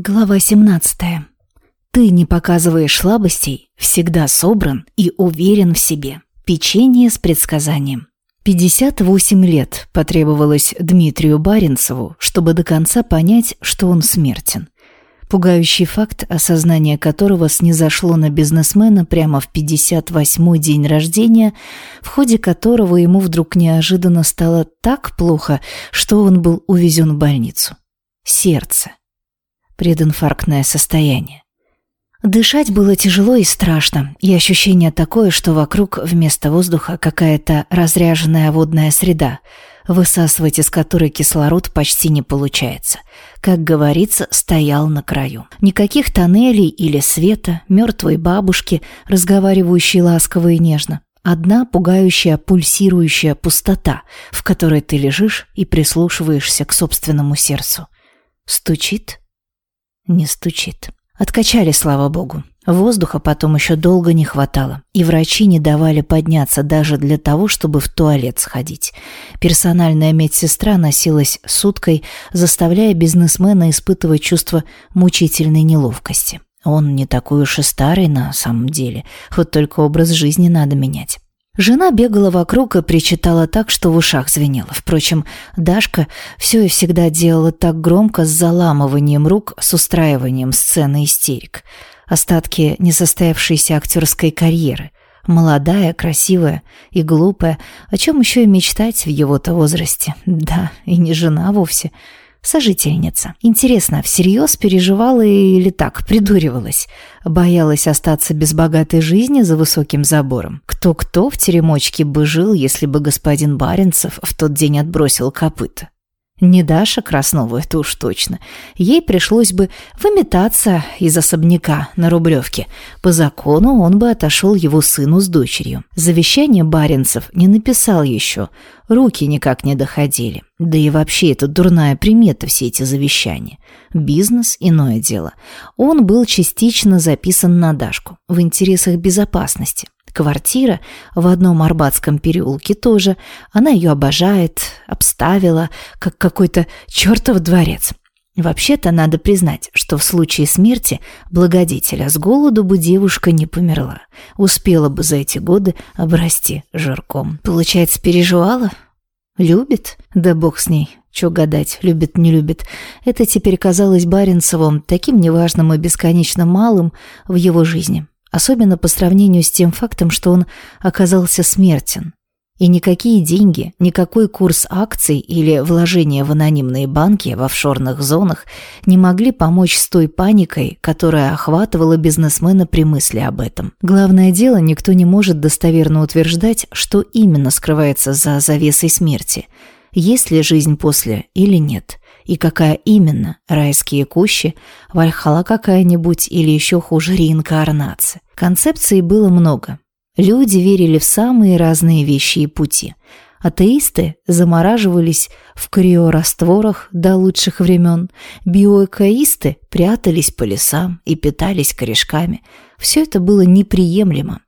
Глава 17. Ты не показываешь слабостей, всегда собран и уверен в себе. Печенье с предсказанием. 58 лет потребовалось Дмитрию Баренцеву, чтобы до конца понять, что он смертен. Пугающий факт, осознание которого снизошло на бизнесмена прямо в 58-й день рождения, в ходе которого ему вдруг неожиданно стало так плохо, что он был увезен в больницу. Сердце прединфарктное состояние. Дышать было тяжело и страшно, и ощущение такое, что вокруг вместо воздуха какая-то разряженная водная среда, высасывать из которой кислород почти не получается. Как говорится, стоял на краю. Никаких тоннелей или света, мертвой бабушки, разговаривающей ласково и нежно. Одна пугающая пульсирующая пустота, в которой ты лежишь и прислушиваешься к собственному сердцу. Стучит не стучит. Откачали, слава богу. Воздуха потом еще долго не хватало, и врачи не давали подняться даже для того, чтобы в туалет сходить. Персональная медсестра носилась суткой, заставляя бизнесмена испытывать чувство мучительной неловкости. Он не такой уж и старый на самом деле, хоть только образ жизни надо менять. Жена бегала вокруг и причитала так, что в ушах звенело. Впрочем, Дашка все и всегда делала так громко с заламыванием рук, с устраиванием сцены истерик. Остатки несостоявшейся актерской карьеры. Молодая, красивая и глупая, о чем еще и мечтать в его-то возрасте. Да, и не жена вовсе – Сожительница. Интересно, всерьез переживала или так, придуривалась? Боялась остаться без богатой жизни за высоким забором? Кто-кто в теремочке бы жил, если бы господин Баренцев в тот день отбросил копыта? Не Даша Краснова, это уж точно. Ей пришлось бы выметаться из особняка на Рублевке. По закону он бы отошел его сыну с дочерью. Завещание Баренцев не написал еще. Руки никак не доходили. Да и вообще это дурная примета, все эти завещания. Бизнес – иное дело. Он был частично записан на Дашку в интересах безопасности. Квартира в одном Арбатском переулке тоже. Она ее обожает, обставила, как какой-то чертов дворец. Вообще-то надо признать, что в случае смерти благодетеля с голоду бы девушка не померла. Успела бы за эти годы обрасти жирком. Получается, переживала? Любит? Да бог с ней. Чё гадать, любит, не любит. Это теперь казалось Баренцевым таким неважным и бесконечно малым в его жизни. Особенно по сравнению с тем фактом, что он оказался смертен. И никакие деньги, никакой курс акций или вложения в анонимные банки в офшорных зонах не могли помочь с той паникой, которая охватывала бизнесмена при мысли об этом. Главное дело, никто не может достоверно утверждать, что именно скрывается за завесой смерти. Есть ли жизнь после или нет – и какая именно, райские кущи, вальхала какая-нибудь или еще хуже реинкарнация. Концепций было много. Люди верили в самые разные вещи и пути. Атеисты замораживались в криорастворах до лучших времен, биоэкоисты прятались по лесам и питались корешками. Все это было неприемлемо.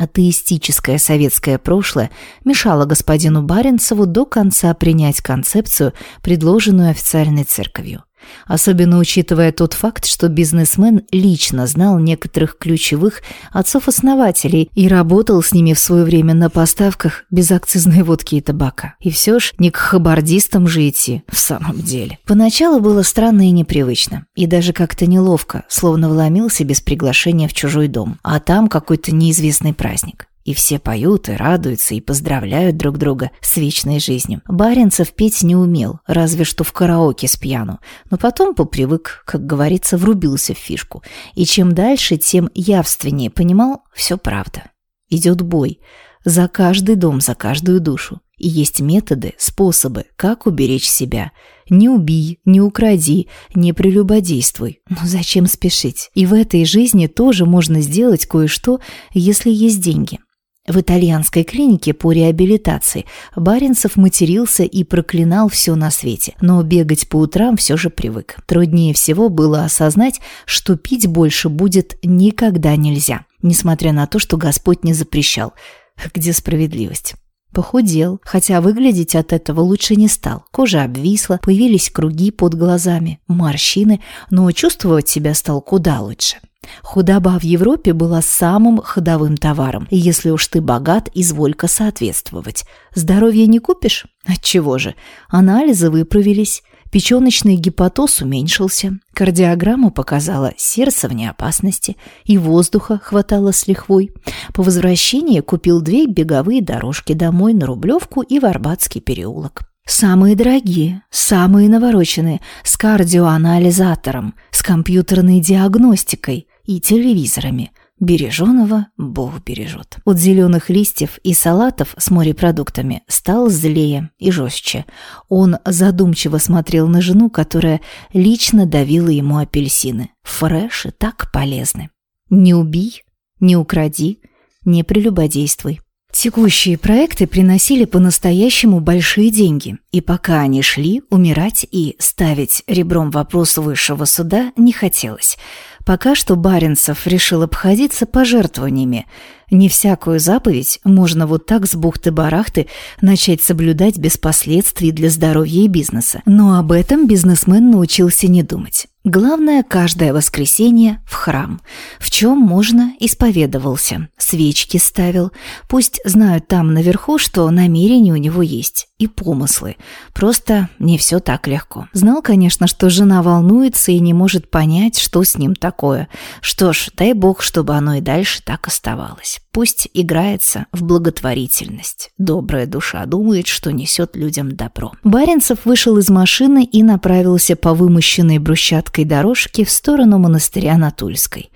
Атеистическое советское прошлое мешало господину Баренцеву до конца принять концепцию, предложенную официальной церковью. Особенно учитывая тот факт, что бизнесмен лично знал некоторых ключевых отцов-основателей и работал с ними в свое время на поставках безакцизной водки и табака. И все ж не к хабардистам же идти, в самом деле. Поначалу было странно и непривычно, и даже как-то неловко, словно вломился без приглашения в чужой дом, а там какой-то неизвестный праздник. И все поют и радуются и поздравляют друг друга с вечной жизнью. Баренцев петь не умел, разве что в караоке с пьяну. Но потом попривык, как говорится, врубился в фишку. И чем дальше, тем явственнее понимал, все правда. Идет бой. За каждый дом, за каждую душу. И есть методы, способы, как уберечь себя. Не убий, не укради, не прелюбодействуй. Но зачем спешить? И в этой жизни тоже можно сделать кое-что, если есть деньги. В итальянской клинике по реабилитации Баренцев матерился и проклинал все на свете, но бегать по утрам все же привык. Труднее всего было осознать, что пить больше будет никогда нельзя, несмотря на то, что Господь не запрещал. Где справедливость? Похудел, хотя выглядеть от этого лучше не стал. Кожа обвисла, появились круги под глазами, морщины, но чувствовать себя стал куда лучше. Худоба в Европе была самым ходовым товаром, если уж ты богат, изволь-ка соответствовать. Здоровье не купишь? Отчего же? Анализы выправились, печёночный гепатоз уменьшился, кардиограмма показала сердце вне опасности, и воздуха хватало с лихвой. По возвращении купил две беговые дорожки домой на Рублевку и в Арбатский переулок. Самые дорогие, самые навороченные, с кардиоанализатором, с компьютерной диагностикой и телевизорами. Береженого Бог бережет. От зеленых листьев и салатов с морепродуктами стал злее и жестче. Он задумчиво смотрел на жену, которая лично давила ему апельсины. Фреши так полезны. Не убий, не укради, не прелюбодействуй. Текущие проекты приносили по-настоящему большие деньги, и пока они шли, умирать и ставить ребром вопрос высшего суда не хотелось. Пока что Баренцев решил обходиться пожертвованиями. Не всякую заповедь можно вот так с бухты-барахты начать соблюдать без последствий для здоровья и бизнеса. Но об этом бизнесмен научился не думать. Главное, каждое воскресенье в храм. В чем можно, исповедовался. Свечки ставил. Пусть знают там наверху, что намерения у него есть. И помыслы. Просто не все так легко. Знал, конечно, что жена волнуется и не может понять, что с ним такое. Что ж, дай бог, чтобы оно и дальше так оставалось. Пусть играется в благотворительность. Добрая душа думает, что несет людям добро. Баренцев вышел из машины и направился по вымощенной брусчаткой дорожке в сторону монастыря на Тульской.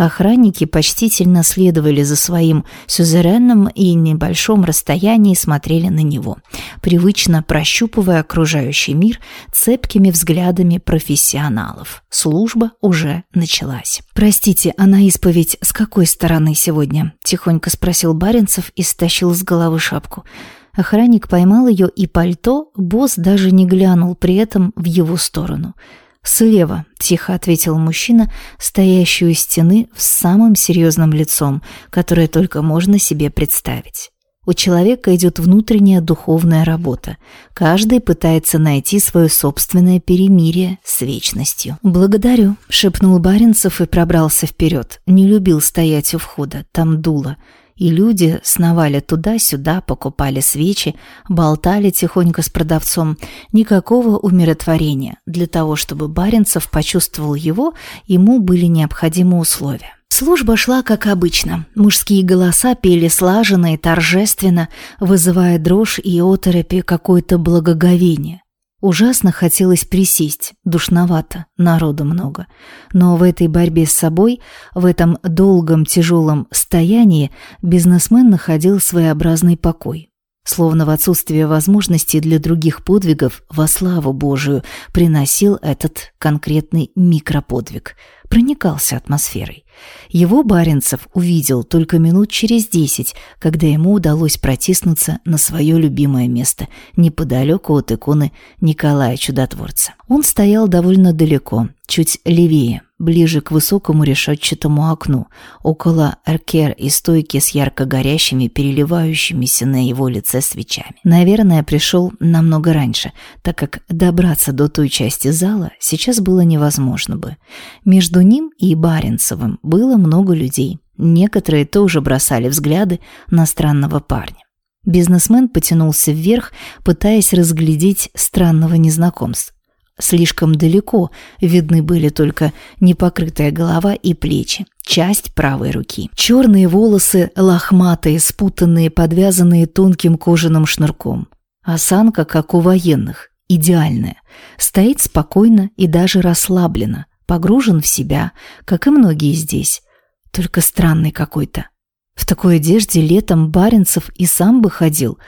Охранники почтительно следовали за своим сюзереном и небольшом расстоянии смотрели на него, привычно прощупывая окружающий мир цепкими взглядами профессионалов. Служба уже началась. «Простите, а на исповедь с какой стороны сегодня?» – тихонько спросил Баренцев и стащил с головы шапку. Охранник поймал ее, и пальто босс даже не глянул при этом в его сторону – «Слева», — тихо ответил мужчина, стоящий у стены с самым серьезным лицом, которое только можно себе представить. У человека идет внутренняя духовная работа. Каждый пытается найти свое собственное перемирие с вечностью. «Благодарю», — шепнул Баренцев и пробрался вперед. Не любил стоять у входа, там дуло и люди сновали туда-сюда, покупали свечи, болтали тихонько с продавцом. Никакого умиротворения. Для того, чтобы Баренцев почувствовал его, ему были необходимы условия. Служба шла как обычно. Мужские голоса пели слаженно и торжественно, вызывая дрожь и оторопи какое-то благоговение. Ужасно хотелось присесть, душновато, народу много. Но в этой борьбе с собой, в этом долгом тяжелом стоянии, бизнесмен находил своеобразный покой. Словно в отсутствие возможности для других подвигов во славу Божию приносил этот конкретный микроподвиг, проникался атмосферой. Его Баренцев увидел только минут через десять, когда ему удалось протиснуться на свое любимое место, неподалеку от иконы Николая Чудотворца. Он стоял довольно далеко, чуть левее, ближе к высокому решетчатому окну, около аркер и стойки с ярко горящими, переливающимися на его лице свечами. Наверное, пришел намного раньше, так как добраться до той части зала сейчас было невозможно бы. Между ним и Баренцевым было много людей. Некоторые тоже бросали взгляды на странного парня. Бизнесмен потянулся вверх, пытаясь разглядеть странного незнакомца. Слишком далеко видны были только непокрытая голова и плечи, часть правой руки. Черные волосы, лохматые, спутанные, подвязанные тонким кожаным шнурком. Осанка, как у военных, идеальная. Стоит спокойно и даже расслабленно, погружен в себя, как и многие здесь. Только странный какой-то. В такой одежде летом Баренцев и сам бы ходил,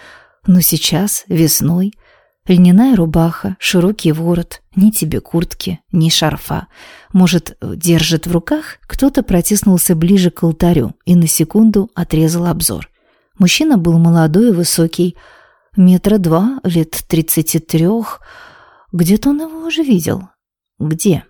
но сейчас, весной, Льняная рубаха, широкий ворот, ни тебе куртки, ни шарфа. Может, держит в руках? Кто-то протиснулся ближе к алтарю и на секунду отрезал обзор. Мужчина был молодой и высокий, метра два, лет тридцати трех. Где-то он его уже видел. Где?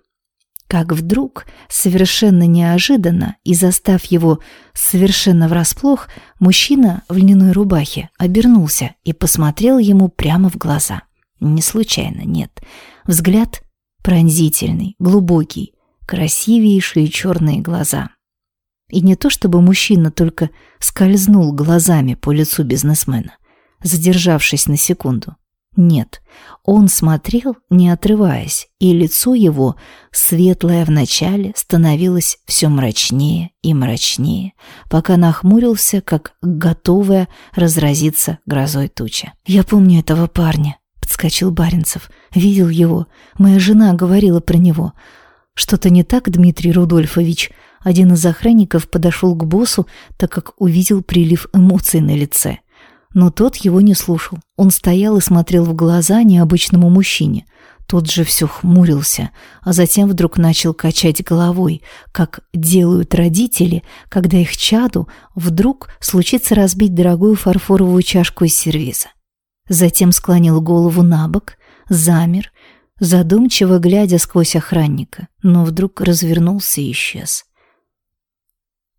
Как вдруг, совершенно неожиданно и застав его совершенно врасплох, мужчина в льняной рубахе обернулся и посмотрел ему прямо в глаза. Не случайно, нет. Взгляд пронзительный, глубокий, красивейшие черные глаза. И не то чтобы мужчина только скользнул глазами по лицу бизнесмена, задержавшись на секунду. Нет, он смотрел, не отрываясь, и лицо его, светлое вначале, становилось все мрачнее и мрачнее, пока нахмурился, как готовая разразиться грозой туча. «Я помню этого парня», — подскочил Баренцев. «Видел его. Моя жена говорила про него. Что-то не так, Дмитрий Рудольфович?» Один из охранников подошел к боссу, так как увидел прилив эмоций на лице — но тот его не слушал. Он стоял и смотрел в глаза необычному мужчине. Тот же все хмурился, а затем вдруг начал качать головой, как делают родители, когда их чаду вдруг случится разбить дорогую фарфоровую чашку из сервиза. Затем склонил голову на бок, замер, задумчиво глядя сквозь охранника, но вдруг развернулся и исчез.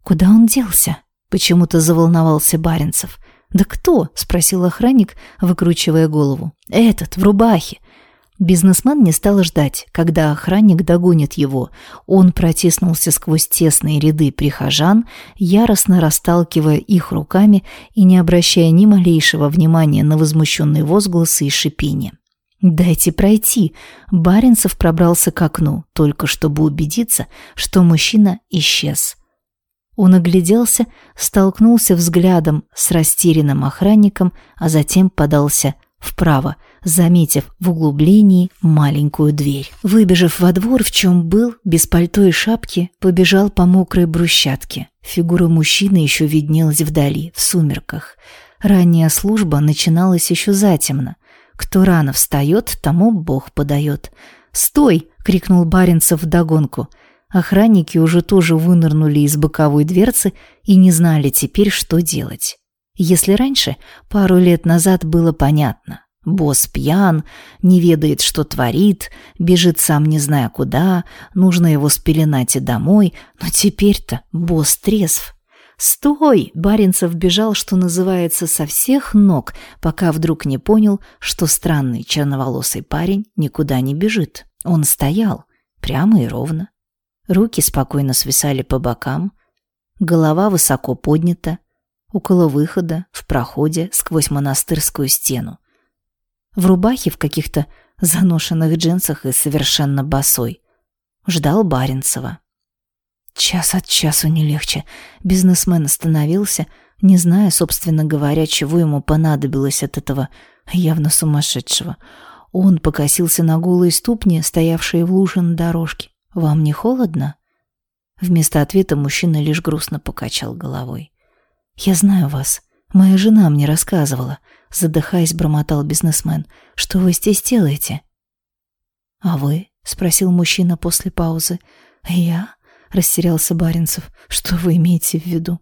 «Куда он делся?» — почему-то заволновался Баренцев. «Да кто?» — спросил охранник, выкручивая голову. «Этот, в рубахе». Бизнесмен не стал ждать, когда охранник догонит его. Он протиснулся сквозь тесные ряды прихожан, яростно расталкивая их руками и не обращая ни малейшего внимания на возмущенные возгласы и шипение. «Дайте пройти!» Баринцев пробрался к окну, только чтобы убедиться, что мужчина исчез. Он огляделся, столкнулся взглядом с растерянным охранником, а затем подался вправо, заметив в углублении маленькую дверь. Выбежав во двор, в чем был, без пальто и шапки, побежал по мокрой брусчатке. Фигура мужчины еще виднелась вдали, в сумерках. Ранняя служба начиналась еще затемно. Кто рано встает, тому Бог подает. «Стой!» — крикнул Баренцев вдогонку — Охранники уже тоже вынырнули из боковой дверцы и не знали теперь, что делать. Если раньше, пару лет назад было понятно. Босс пьян, не ведает, что творит, бежит сам не зная куда, нужно его спеленать и домой, но теперь-то босс трезв. «Стой!» — Баринцев бежал, что называется, со всех ног, пока вдруг не понял, что странный черноволосый парень никуда не бежит. Он стоял, прямо и ровно. Руки спокойно свисали по бокам, голова высоко поднята, около выхода, в проходе, сквозь монастырскую стену. В рубахе в каких-то заношенных джинсах и совершенно босой. Ждал Баренцева. Час от часу не легче. Бизнесмен остановился, не зная, собственно говоря, чего ему понадобилось от этого явно сумасшедшего. Он покосился на голые ступни, стоявшие в луже на дорожке. «Вам не холодно?» Вместо ответа мужчина лишь грустно покачал головой. «Я знаю вас. Моя жена мне рассказывала», — задыхаясь, бормотал бизнесмен. «Что вы здесь делаете?» «А вы?» — спросил мужчина после паузы. «Я?» — растерялся Баренцев. «Что вы имеете в виду?»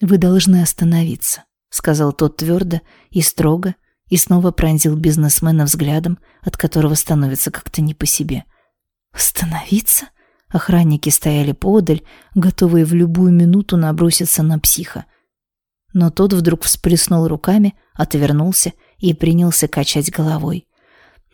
«Вы должны остановиться», — сказал тот твердо и строго, и снова пронзил бизнесмена взглядом, от которого становится как-то не по себе. Остановиться? Охранники стояли подаль, готовые в любую минуту наброситься на психа. Но тот вдруг всплеснул руками, отвернулся и принялся качать головой.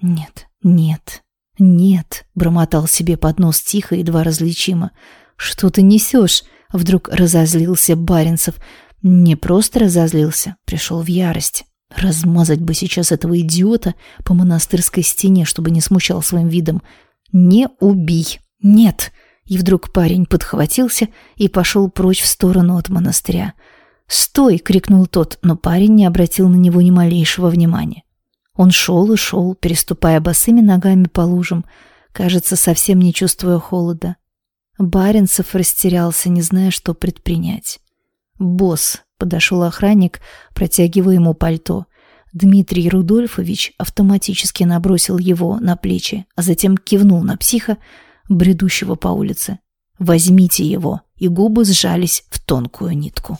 «Нет, нет, нет», — бормотал себе под нос тихо, едва различимо. «Что ты несешь?» — вдруг разозлился Баренцев. Не просто разозлился, пришел в ярость. Размазать бы сейчас этого идиота по монастырской стене, чтобы не смущал своим видом. «Не убий!» «Нет!» И вдруг парень подхватился и пошел прочь в сторону от монастыря. «Стой!» — крикнул тот, но парень не обратил на него ни малейшего внимания. Он шел и шел, переступая босыми ногами по лужам, кажется, совсем не чувствуя холода. Баренцев растерялся, не зная, что предпринять. «Босс!» — подошел охранник, протягивая ему пальто — Дмитрий Рудольфович автоматически набросил его на плечи, а затем кивнул на психа, бредущего по улице. «Возьмите его!» и губы сжались в тонкую нитку.